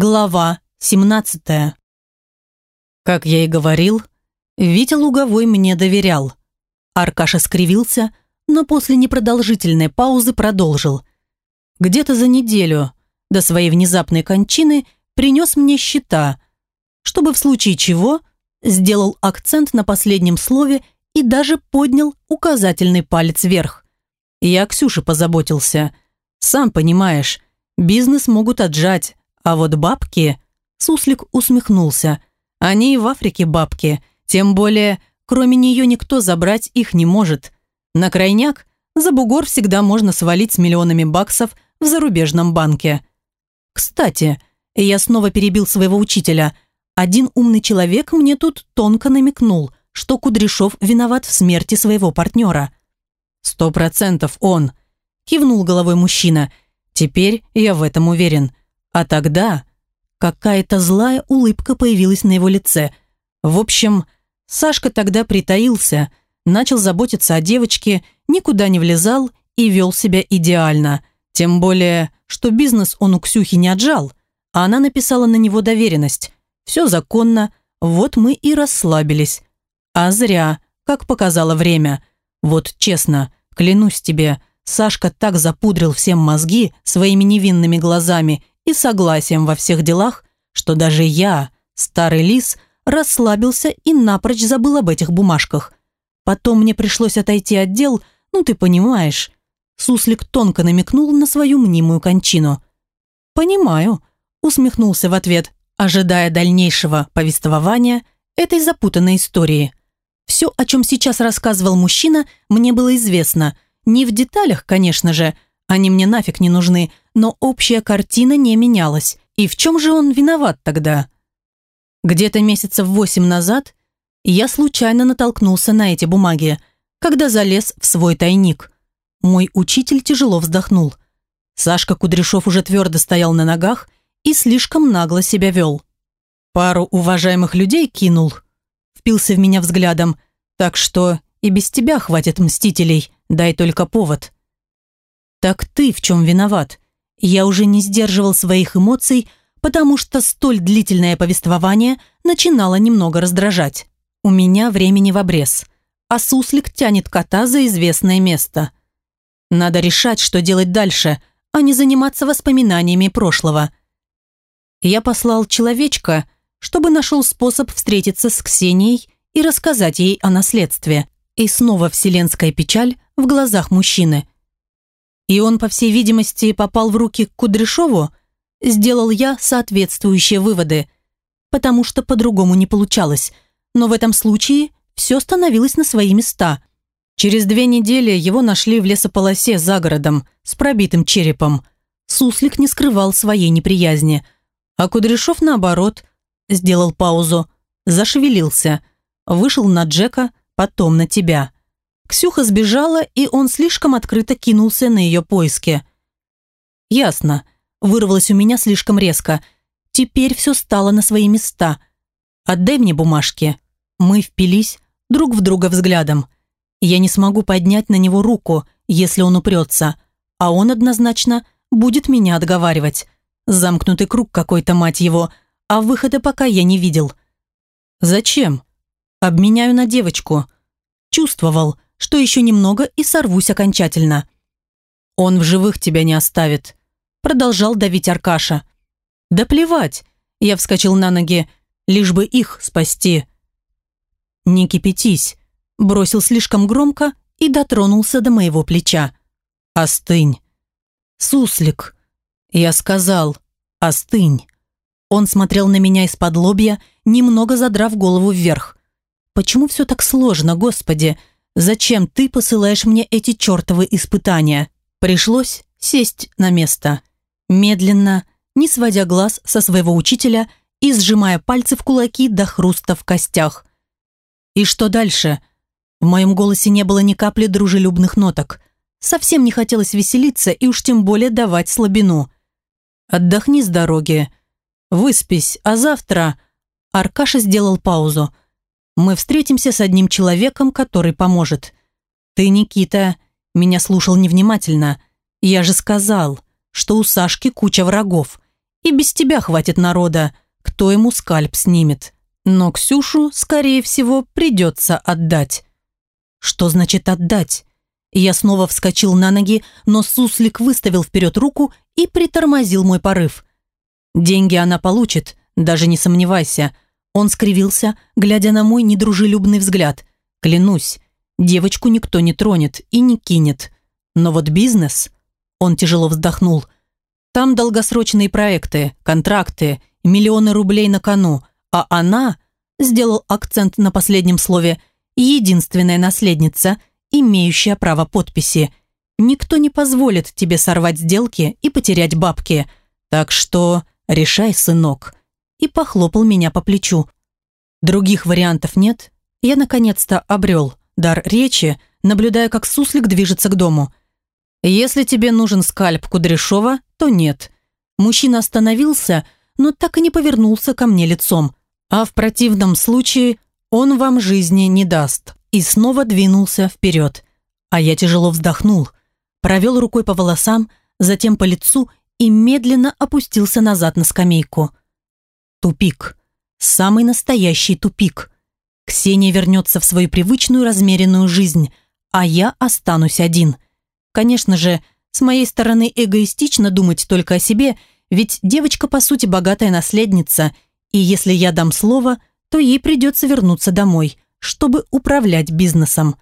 Глава 17. Как я и говорил, Витя Луговой мне доверял. Аркаша скривился, но после непродолжительной паузы продолжил. Где-то за неделю до своей внезапной кончины принес мне счета, чтобы в случае чего сделал акцент на последнем слове и даже поднял указательный палец вверх. Я Ксюше позаботился. Сам понимаешь, бизнес могут отжать, а вот бабки... Суслик усмехнулся. Они и в Африке бабки. Тем более, кроме нее никто забрать их не может. На крайняк за бугор всегда можно свалить с миллионами баксов в зарубежном банке. Кстати, я снова перебил своего учителя. Один умный человек мне тут тонко намекнул, что Кудряшов виноват в смерти своего партнера. «Сто процентов он», – кивнул головой мужчина. «Теперь я в этом уверен. А тогда какая-то злая улыбка появилась на его лице. В общем, Сашка тогда притаился, начал заботиться о девочке, никуда не влезал и вел себя идеально. Тем более, что бизнес он у Ксюхи не отжал, а она написала на него доверенность. Все законно, вот мы и расслабились. А зря, как показало время. Вот честно, клянусь тебе, Сашка так запудрил всем мозги своими невинными глазами и согласием во всех делах, что даже я, старый лис, расслабился и напрочь забыл об этих бумажках. Потом мне пришлось отойти от дел, ну ты понимаешь. Суслик тонко намекнул на свою мнимую кончину. «Понимаю», — усмехнулся в ответ, ожидая дальнейшего повествования этой запутанной истории. Все, о чем сейчас рассказывал мужчина, мне было известно. Не в деталях, конечно же, они мне нафиг не нужны, но общая картина не менялась. И в чем же он виноват тогда? Где-то месяцев восемь назад я случайно натолкнулся на эти бумаги, когда залез в свой тайник. Мой учитель тяжело вздохнул. Сашка Кудряшов уже твердо стоял на ногах и слишком нагло себя вел. Пару уважаемых людей кинул, впился в меня взглядом, так что и без тебя хватит мстителей, дай только повод. «Так ты в чем виноват?» Я уже не сдерживал своих эмоций, потому что столь длительное повествование начинало немного раздражать. У меня времени в обрез, а суслик тянет кота за известное место. Надо решать, что делать дальше, а не заниматься воспоминаниями прошлого. Я послал человечка, чтобы нашел способ встретиться с Ксенией и рассказать ей о наследстве. И снова вселенская печаль в глазах мужчины – и он, по всей видимости, попал в руки к Кудряшову, сделал я соответствующие выводы, потому что по-другому не получалось. Но в этом случае все становилось на свои места. Через две недели его нашли в лесополосе за городом с пробитым черепом. Суслик не скрывал своей неприязни. А Кудряшов, наоборот, сделал паузу, зашевелился, вышел на Джека, потом на тебя. Ксюха сбежала, и он слишком открыто кинулся на ее поиски. «Ясно», – вырвалось у меня слишком резко. «Теперь все стало на свои места. Отдай мне бумажки». Мы впились друг в друга взглядом. Я не смогу поднять на него руку, если он упрется, а он однозначно будет меня отговаривать. Замкнутый круг какой-то, мать его, а выхода пока я не видел. «Зачем?» «Обменяю на девочку». Чувствовал – что еще немного и сорвусь окончательно. «Он в живых тебя не оставит», – продолжал давить Аркаша. «Да плевать», – я вскочил на ноги, – «лишь бы их спасти». «Не кипятись», – бросил слишком громко и дотронулся до моего плеча. «Остынь». «Суслик», – я сказал, «остынь». Он смотрел на меня из-под лобья, немного задрав голову вверх. «Почему все так сложно, Господи?» Зачем ты посылаешь мне эти чертовы испытания? Пришлось сесть на место. Медленно, не сводя глаз со своего учителя и сжимая пальцы в кулаки до хруста в костях. И что дальше? В моем голосе не было ни капли дружелюбных ноток. Совсем не хотелось веселиться и уж тем более давать слабину. «Отдохни с дороги. Выспись, а завтра...» Аркаша сделал паузу – мы встретимся с одним человеком, который поможет. Ты, Никита, меня слушал невнимательно. Я же сказал, что у Сашки куча врагов, И без тебя хватит народа, кто ему скальп снимет. Но Ксюшу, скорее всего, придется отдать. Что значит отдать? Я снова вскочил на ноги, но суслик выставил вперед руку и притормозил мой порыв. Деньги она получит, даже не сомневайся. Он скривился, глядя на мой недружелюбный взгляд. Клянусь, девочку никто не тронет и не кинет. Но вот бизнес... Он тяжело вздохнул. Там долгосрочные проекты, контракты, миллионы рублей на кону, а она, сделал акцент на последнем слове, единственная наследница, имеющая право подписи. Никто не позволит тебе сорвать сделки и потерять бабки. Так что решай, сынок. И похлопал меня по плечу. Других вариантов нет. Я наконец-то обрел дар речи, наблюдая, как суслик движется к дому. Если тебе нужен скальп Кудряшова, то нет. Мужчина остановился, но так и не повернулся ко мне лицом. А в противном случае он вам жизни не даст. И снова двинулся вперед. А я тяжело вздохнул, провел рукой по волосам, затем по лицу и медленно опустился назад на скамейку. Тупик. Самый настоящий тупик. Ксения вернется в свою привычную размеренную жизнь, а я останусь один. Конечно же, с моей стороны эгоистично думать только о себе, ведь девочка, по сути, богатая наследница, и если я дам слово, то ей придется вернуться домой – чтобы управлять бизнесом.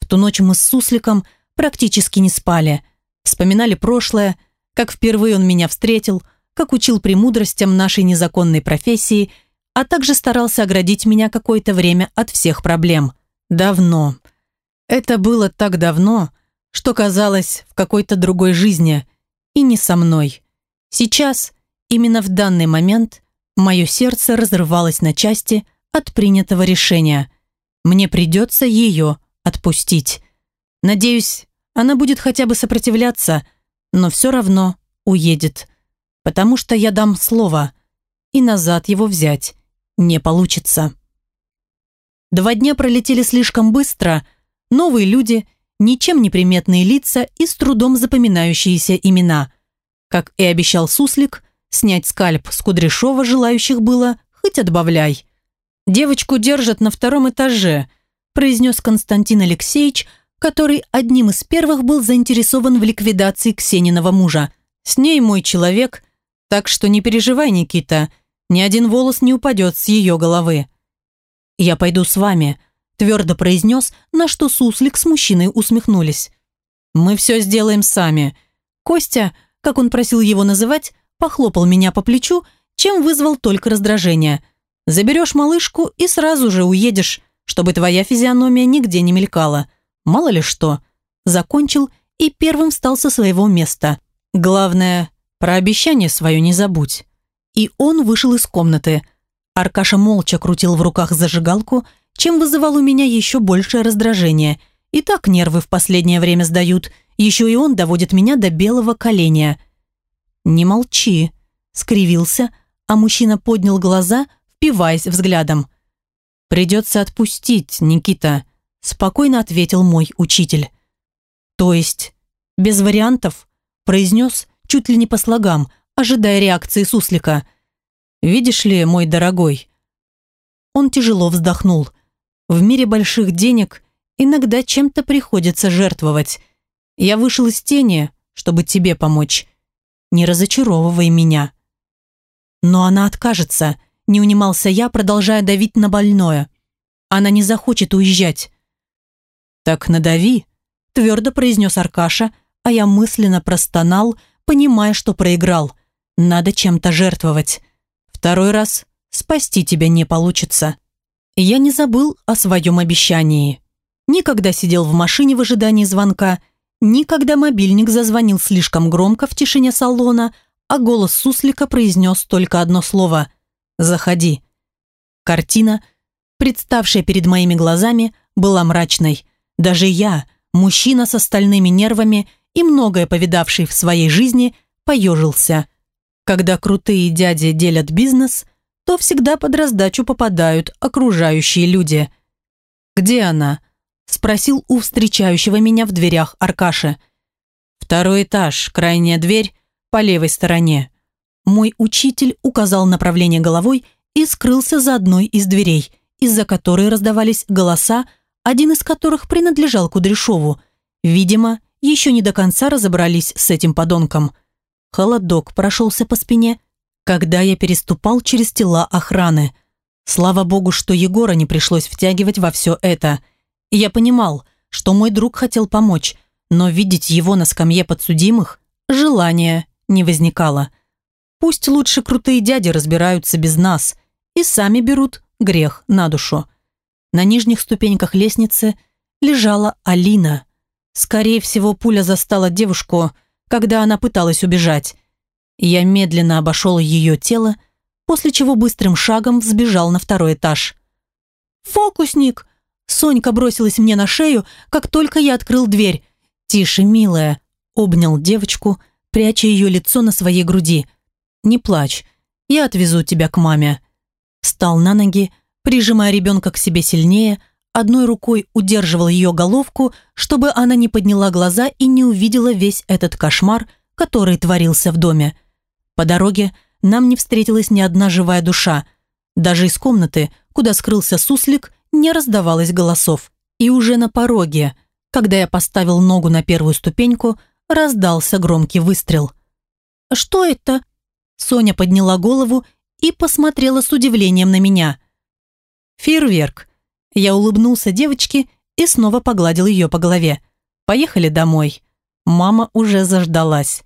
В ту ночь мы с Сусликом практически не спали. Вспоминали прошлое, как впервые он меня встретил, как учил премудростям нашей незаконной профессии, а также старался оградить меня какое-то время от всех проблем. Давно. Это было так давно, что казалось в какой-то другой жизни, и не со мной. Сейчас, именно в данный момент, мое сердце разрывалось на части – от принятого решения. Мне придется ее отпустить. Надеюсь, она будет хотя бы сопротивляться, но все равно уедет. Потому что я дам слово, и назад его взять не получится. Два дня пролетели слишком быстро, новые люди, ничем не приметные лица и с трудом запоминающиеся имена. Как и обещал Суслик, снять скальп с Кудряшова желающих было хоть отбавляй. «Девочку держат на втором этаже», произнес Константин Алексеевич, который одним из первых был заинтересован в ликвидации Ксениного мужа. «С ней мой человек, так что не переживай, Никита, ни один волос не упадет с ее головы». «Я пойду с вами», твердо произнес, на что Суслик с мужчиной усмехнулись. «Мы все сделаем сами». Костя, как он просил его называть, похлопал меня по плечу, чем вызвал только раздражение. Заберешь малышку и сразу же уедешь, чтобы твоя физиономия нигде не мелькала. Мало ли что. Закончил и первым встал со своего места. Главное, про обещание свое не забудь. И он вышел из комнаты. Аркаша молча крутил в руках зажигалку, чем вызывал у меня еще большее раздражение. И так нервы в последнее время сдают. Еще и он доводит меня до белого коленя. «Не молчи», — скривился, а мужчина поднял глаза — впиваясь взглядом. «Придется отпустить, Никита», – спокойно ответил мой учитель. «То есть, без вариантов?» – произнес чуть ли не по слогам, ожидая реакции суслика. «Видишь ли, мой дорогой?» Он тяжело вздохнул. «В мире больших денег иногда чем-то приходится жертвовать. Я вышел из тени, чтобы тебе помочь. Не разочаровывай меня». «Но она откажется», – не унимался я, продолжая давить на больное. Она не захочет уезжать. «Так надави», – твердо произнес Аркаша, а я мысленно простонал, понимая, что проиграл. Надо чем-то жертвовать. Второй раз спасти тебя не получится. Я не забыл о своем обещании. Никогда сидел в машине в ожидании звонка, никогда мобильник зазвонил слишком громко в тишине салона, а голос суслика произнес только одно слово Заходи». Картина, представшая перед моими глазами, была мрачной. Даже я, мужчина с остальными нервами и многое повидавший в своей жизни, поежился. Когда крутые дяди делят бизнес, то всегда под раздачу попадают окружающие люди. «Где она?» – спросил у встречающего меня в дверях Аркаши. «Второй этаж, крайняя дверь, по левой стороне». Мой учитель указал направление головой и скрылся за одной из дверей, из-за которой раздавались голоса, один из которых принадлежал Кудряшову. Видимо, еще не до конца разобрались с этим подонком. Холодок прошелся по спине, когда я переступал через тела охраны. Слава богу, что Егора не пришлось втягивать во все это. Я понимал, что мой друг хотел помочь, но видеть его на скамье подсудимых желания не возникало. Пусть лучше крутые дяди разбираются без нас и сами берут грех на душу. На нижних ступеньках лестницы лежала Алина. Скорее всего, пуля застала девушку, когда она пыталась убежать. Я медленно обошел ее тело, после чего быстрым шагом взбежал на второй этаж. «Фокусник!» Сонька бросилась мне на шею, как только я открыл дверь. «Тише, милая!» Обнял девочку, пряча ее лицо на своей груди. «Не плачь, я отвезу тебя к маме». Встал на ноги, прижимая ребенка к себе сильнее, одной рукой удерживал ее головку, чтобы она не подняла глаза и не увидела весь этот кошмар, который творился в доме. По дороге нам не встретилась ни одна живая душа. Даже из комнаты, куда скрылся суслик, не раздавалось голосов. И уже на пороге, когда я поставил ногу на первую ступеньку, раздался громкий выстрел. «Что это?» Соня подняла голову и посмотрела с удивлением на меня. «Фейерверк». Я улыбнулся девочке и снова погладил ее по голове. «Поехали домой». Мама уже заждалась.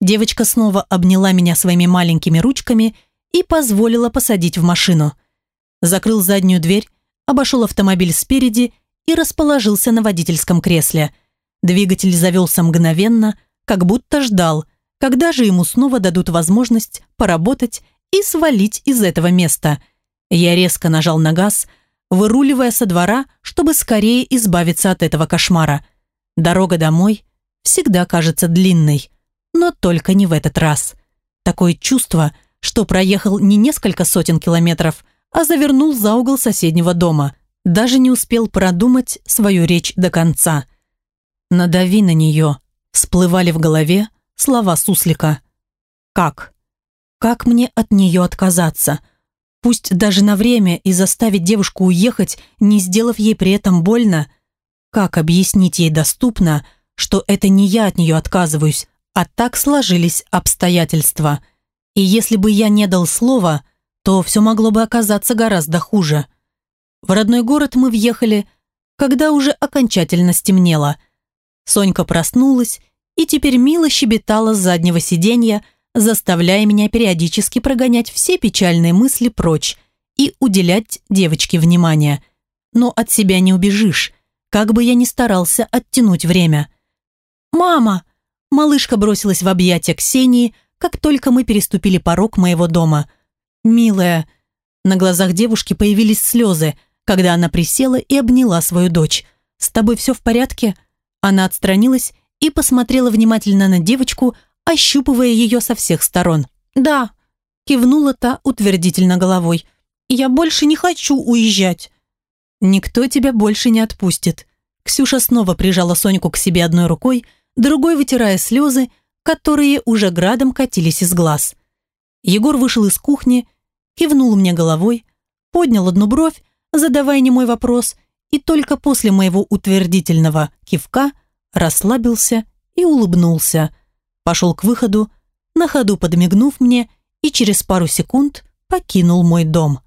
Девочка снова обняла меня своими маленькими ручками и позволила посадить в машину. Закрыл заднюю дверь, обошел автомобиль спереди и расположился на водительском кресле. Двигатель завелся мгновенно, как будто ждал, когда же ему снова дадут возможность поработать и свалить из этого места. Я резко нажал на газ, выруливая со двора, чтобы скорее избавиться от этого кошмара. Дорога домой всегда кажется длинной, но только не в этот раз. Такое чувство, что проехал не несколько сотен километров, а завернул за угол соседнего дома. Даже не успел продумать свою речь до конца. «Надави на нее», всплывали в голове слова суслика. «Как? Как мне от нее отказаться? Пусть даже на время и заставить девушку уехать, не сделав ей при этом больно? Как объяснить ей доступно, что это не я от нее отказываюсь, а так сложились обстоятельства? И если бы я не дал слова, то все могло бы оказаться гораздо хуже. В родной город мы въехали, когда уже окончательно стемнело. Сонька проснулась и теперь мило щебетала с заднего сиденья, заставляя меня периодически прогонять все печальные мысли прочь и уделять девочке внимание. Но от себя не убежишь, как бы я ни старался оттянуть время. «Мама!» Малышка бросилась в объятия Ксении, как только мы переступили порог моего дома. «Милая!» На глазах девушки появились слезы, когда она присела и обняла свою дочь. «С тобой все в порядке?» Она отстранилась и посмотрела внимательно на девочку, ощупывая ее со всех сторон. «Да», – кивнула та утвердительно головой. «Я больше не хочу уезжать». «Никто тебя больше не отпустит». Ксюша снова прижала Соньку к себе одной рукой, другой вытирая слезы, которые уже градом катились из глаз. Егор вышел из кухни, кивнул мне головой, поднял одну бровь, задавая немой вопрос, и только после моего утвердительного кивка расслабился и улыбнулся – пошел к выходу, на ходу подмигнув мне и через пару секунд покинул мой дом.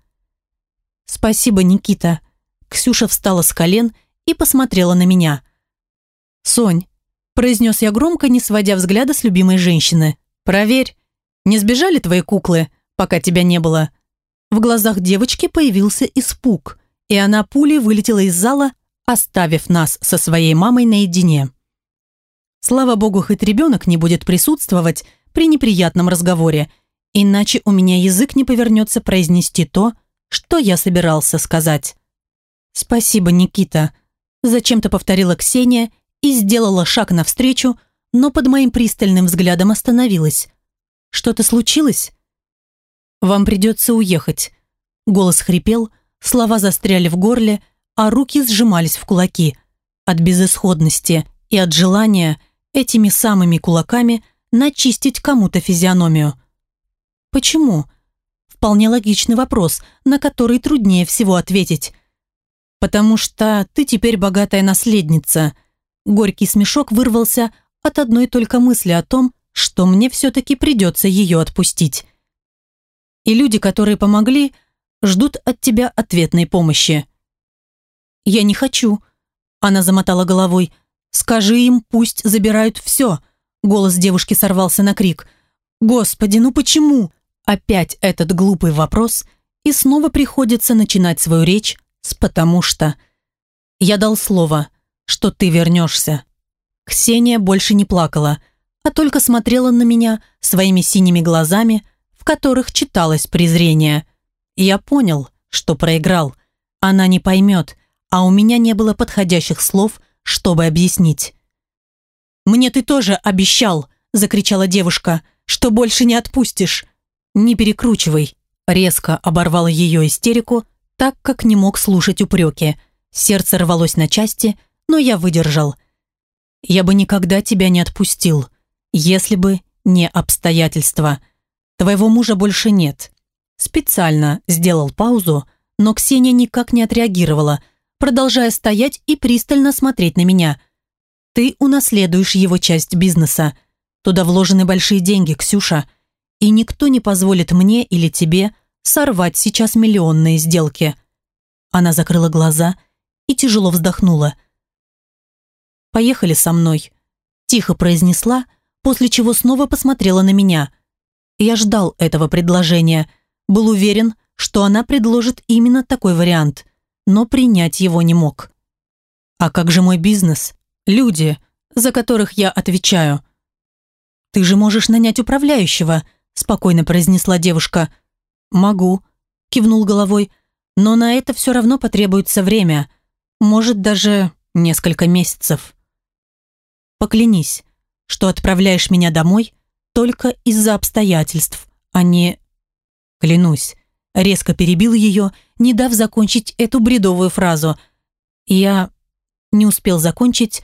«Спасибо, Никита». Ксюша встала с колен и посмотрела на меня. «Сонь», – произнес я громко, не сводя взгляда с любимой женщины, «проверь, не сбежали твои куклы, пока тебя не было?» В глазах девочки появился испуг, и она пулей вылетела из зала, оставив нас со своей мамой наедине. Слава богу, хоть ребенок не будет присутствовать при неприятном разговоре, иначе у меня язык не повернется произнести то, что я собирался сказать. «Спасибо, Никита», – зачем-то повторила Ксения и сделала шаг навстречу, но под моим пристальным взглядом остановилась. «Что-то случилось?» «Вам придется уехать», – голос хрипел, слова застряли в горле, а руки сжимались в кулаки. От безысходности и от желания этими самыми кулаками начистить кому-то физиономию. Почему? Вполне логичный вопрос, на который труднее всего ответить. Потому что ты теперь богатая наследница. Горький смешок вырвался от одной только мысли о том, что мне все-таки придется ее отпустить. И люди, которые помогли, ждут от тебя ответной помощи. «Я не хочу», – она замотала головой. «Скажи им, пусть забирают все». Голос девушки сорвался на крик. «Господи, ну почему?» Опять этот глупый вопрос, и снова приходится начинать свою речь с «потому что». Я дал слово, что ты вернешься. Ксения больше не плакала, а только смотрела на меня своими синими глазами, в которых читалось презрение. Я понял, что проиграл. Она не поймет, а у меня не было подходящих слов, чтобы объяснить. «Мне ты тоже обещал!» – закричала девушка, – «что больше не отпустишь!» «Не перекручивай!» – резко оборвала ее истерику, так как не мог слушать упреки. Сердце рвалось на части, но я выдержал. «Я бы никогда тебя не отпустил, если бы не обстоятельства. Твоего мужа больше нет». Специально сделал паузу, но Ксения никак не отреагировала, продолжая стоять и пристально смотреть на меня – ты унаследуешь его часть бизнеса. Туда вложены большие деньги, Ксюша. И никто не позволит мне или тебе сорвать сейчас миллионные сделки». Она закрыла глаза и тяжело вздохнула. «Поехали со мной», – тихо произнесла, после чего снова посмотрела на меня. Я ждал этого предложения, был уверен, что она предложит именно такой вариант, но принять его не мог. «А как же мой бизнес?» Люди, за которых я отвечаю. «Ты же можешь нанять управляющего», спокойно произнесла девушка. «Могу», кивнул головой, «но на это все равно потребуется время. Может, даже несколько месяцев». «Поклянись, что отправляешь меня домой только из-за обстоятельств, а не...» «Клянусь», резко перебил ее, не дав закончить эту бредовую фразу. Я не успел закончить,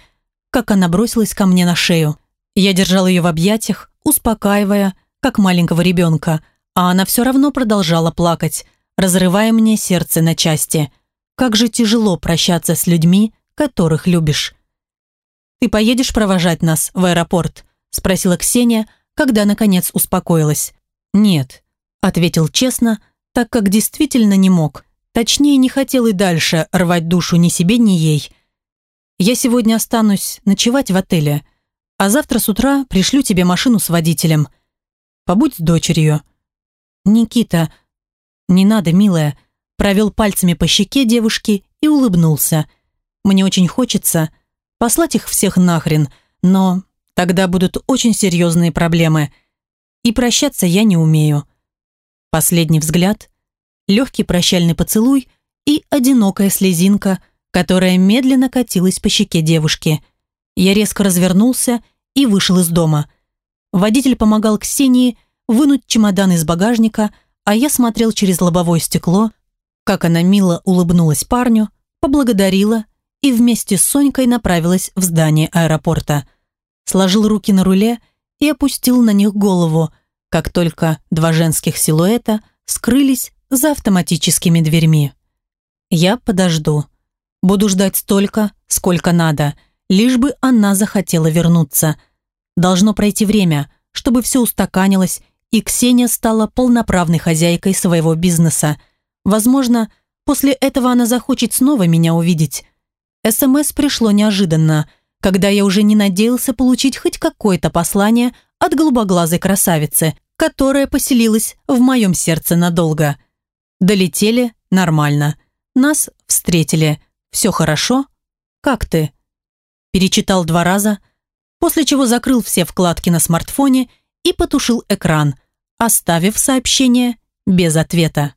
как она бросилась ко мне на шею. Я держал ее в объятиях, успокаивая, как маленького ребенка, а она все равно продолжала плакать, разрывая мне сердце на части. Как же тяжело прощаться с людьми, которых любишь. «Ты поедешь провожать нас в аэропорт?» – спросила Ксения, когда, наконец, успокоилась. «Нет», – ответил честно, так как действительно не мог. Точнее, не хотел и дальше рвать душу ни себе, ни ей – я сегодня останусь ночевать в отеле, а завтра с утра пришлю тебе машину с водителем. Побудь с дочерью». «Никита...» «Не надо, милая», провел пальцами по щеке девушки и улыбнулся. «Мне очень хочется послать их всех нахрен, но тогда будут очень серьезные проблемы. И прощаться я не умею». Последний взгляд, легкий прощальный поцелуй и одинокая слезинка – которая медленно катилась по щеке девушки. Я резко развернулся и вышел из дома. Водитель помогал Ксении вынуть чемодан из багажника, а я смотрел через лобовое стекло, как она мило улыбнулась парню, поблагодарила и вместе с Сонькой направилась в здание аэропорта. Сложил руки на руле и опустил на них голову, как только два женских силуэта скрылись за автоматическими дверьми. Я подожду. Буду ждать столько, сколько надо, лишь бы она захотела вернуться. Должно пройти время, чтобы все устаканилось, и Ксения стала полноправной хозяйкой своего бизнеса. Возможно, после этого она захочет снова меня увидеть. СМС пришло неожиданно, когда я уже не надеялся получить хоть какое-то послание от голубоглазой красавицы, которая поселилась в моем сердце надолго. Долетели нормально. Нас встретили – «Все хорошо? Как ты?» Перечитал два раза, после чего закрыл все вкладки на смартфоне и потушил экран, оставив сообщение без ответа.